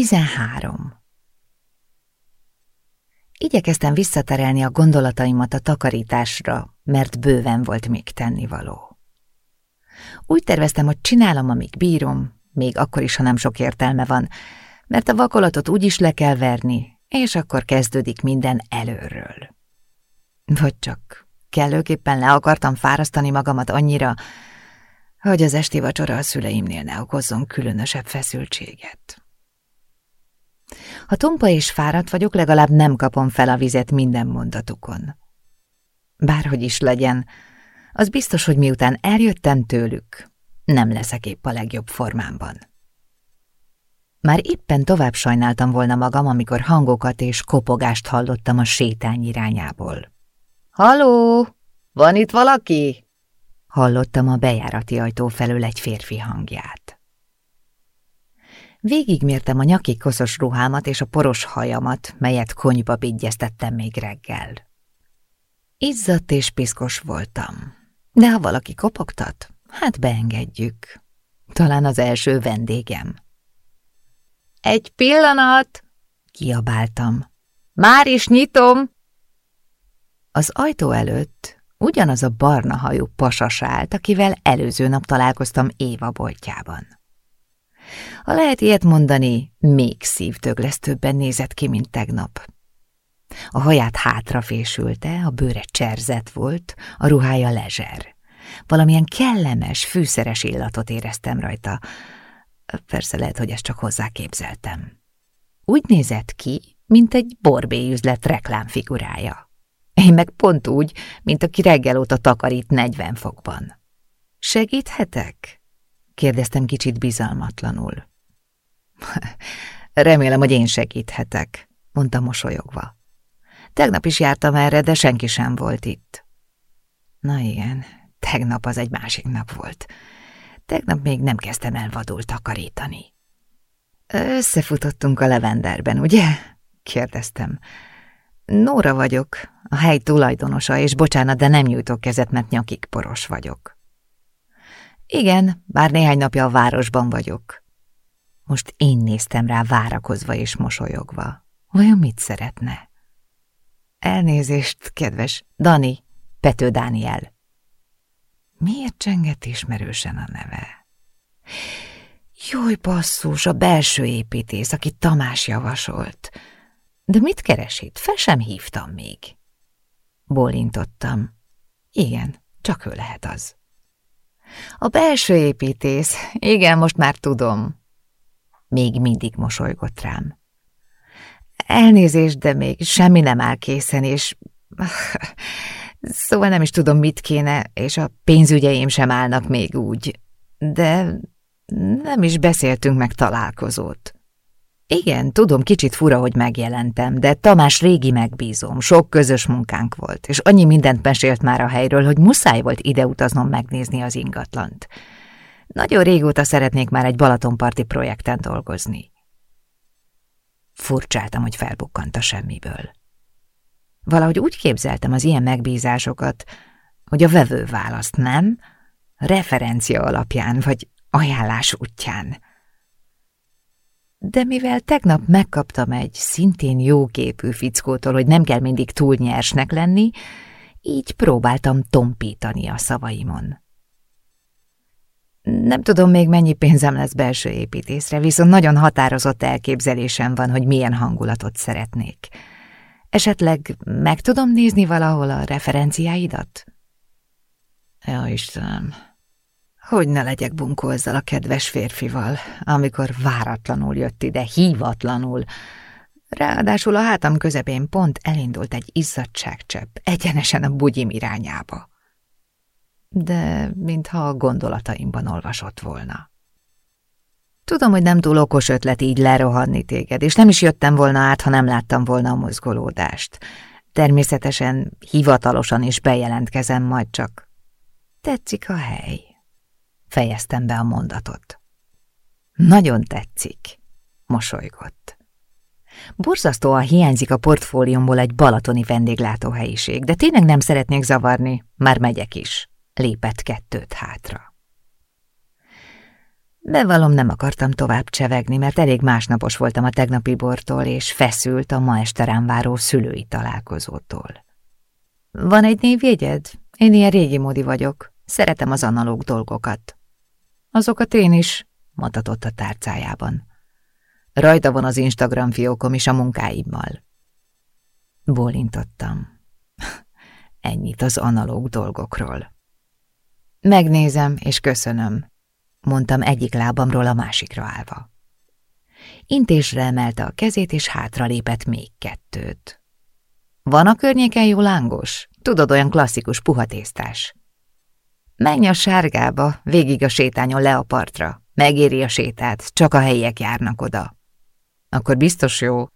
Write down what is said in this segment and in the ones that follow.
13. Igyekeztem visszaterelni a gondolataimat a takarításra, mert bőven volt még tennivaló. Úgy terveztem, hogy csinálom, amíg bírom, még akkor is, ha nem sok értelme van, mert a vakolatot úgy le kell verni, és akkor kezdődik minden előről. Vagy csak kellőképpen le akartam fárasztani magamat annyira, hogy az esti vacsora a szüleimnél ne okozzon különösebb feszültséget. Ha tompa és fáradt vagyok, legalább nem kapom fel a vizet minden mondatukon. Bárhogy is legyen, az biztos, hogy miután eljöttem tőlük, nem leszek épp a legjobb formámban. Már éppen tovább sajnáltam volna magam, amikor hangokat és kopogást hallottam a sétány irányából. – Haló! Van itt valaki? – hallottam a bejárati ajtó felől egy férfi hangját. Végigmértem a nyaki koszos ruhámat és a poros hajamat, melyet konyba bigyeztettem még reggel. Izzadt és piszkos voltam, de ha valaki kopogtat, hát beengedjük. Talán az első vendégem. Egy pillanat! kiabáltam. Már is nyitom! Az ajtó előtt ugyanaz a barna hajú pasas állt, akivel előző nap találkoztam Éva boltjában. Ha lehet ilyet mondani, még szívtöglesztőbben nézett ki, mint tegnap. A haját hátrafésülte, a bőre cserzett volt, a ruhája lezser. Valamilyen kellemes, fűszeres illatot éreztem rajta. Persze lehet, hogy ezt csak hozzáképzeltem. Úgy nézett ki, mint egy borbélyüzlet reklámfigurája. Én meg pont úgy, mint aki reggel óta takarít 40 fokban. Segíthetek? Kérdeztem kicsit bizalmatlanul. Remélem, hogy én segíthetek, mondta mosolyogva. Tegnap is jártam erre, de senki sem volt itt. Na igen, tegnap az egy másik nap volt. Tegnap még nem kezdtem el vadul takarítani. Összefutottunk a levenderben, ugye? kérdeztem. Nóra vagyok, a hely tulajdonosa, és bocsánat, de nem nyújtok kezet, mert nyakig poros vagyok. Igen, bár néhány napja a városban vagyok. Most én néztem rá várakozva és mosolyogva. Vajon mit szeretne? Elnézést, kedves Dani, Pető Dániel. Miért csengett ismerősen a neve? Jój basszus, a belső építész, aki Tamás javasolt. De mit keresít? Fel sem hívtam még. Bólintottam. Igen, csak ő lehet az. A belső építész. Igen, most már tudom. Még mindig mosolygott rám. Elnézést, de még semmi nem áll készen, és... Szóval nem is tudom, mit kéne, és a pénzügyeim sem állnak még úgy. De nem is beszéltünk meg találkozót. Igen, tudom, kicsit fura, hogy megjelentem, de Tamás régi megbízom, sok közös munkánk volt, és annyi mindent mesélt már a helyről, hogy muszáj volt ide utaznom megnézni az ingatlant. Nagyon régóta szeretnék már egy Balatonparti projekten dolgozni. Furcsáltam, hogy felbukkant a semmiből. Valahogy úgy képzeltem az ilyen megbízásokat, hogy a vevő választ, nem? Referencia alapján, vagy ajánlás útján de mivel tegnap megkaptam egy szintén jóképű fickótól, hogy nem kell mindig túl nyersnek lenni, így próbáltam tompítani a szavaimon. Nem tudom még mennyi pénzem lesz belső építészre, viszont nagyon határozott elképzelésem van, hogy milyen hangulatot szeretnék. Esetleg meg tudom nézni valahol a referenciáidat? Ja, Istenem, hogy ne legyek bunkó ezzel a kedves férfival, amikor váratlanul jött ide, hívatlanul. Ráadásul a hátam közepén pont elindult egy izzadságcsepp, egyenesen a bugyim irányába. De mintha a gondolataimban olvasott volna. Tudom, hogy nem túl okos ötlet így lerohanni téged, és nem is jöttem volna át, ha nem láttam volna a mozgolódást. Természetesen hivatalosan is bejelentkezem majd csak. Tetszik a hely fejeztem be a mondatot. Nagyon tetszik, mosolygott. Borzasztóan hiányzik a portfóliumból egy balatoni vendéglátóhelyiség, de tényleg nem szeretnék zavarni, már megyek is. Lépett kettőt hátra. Bevallom, nem akartam tovább csevegni, mert elég másnapos voltam a tegnapi bortól, és feszült a ma este rám váró szülői találkozótól. Van egy névjegyed? Én ilyen régi módi vagyok. Szeretem az analóg dolgokat. Azokat én is, matatott a tárcájában. Rajta van az Instagram fiókom is a munkáimmal. Bólintottam. Ennyit az analóg dolgokról. Megnézem, és köszönöm, mondtam egyik lábamról a másikra állva. Intésre emelte a kezét, és hátralépett még kettőt. Van a környéken jó lángos? Tudod, olyan klasszikus puhatésztás. Menj a sárgába, végig a sétányon le a partra. Megéri a sétát, csak a helyiek járnak oda. Akkor biztos jó.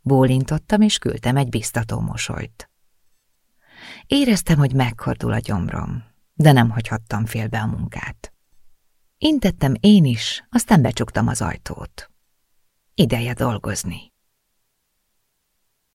Bólintottam, és küldtem egy biztató mosolyt. Éreztem, hogy megkordul a gyomrom, de nem hagyhattam félbe a munkát. Intettem én is, aztán becsuktam az ajtót. Ideje dolgozni.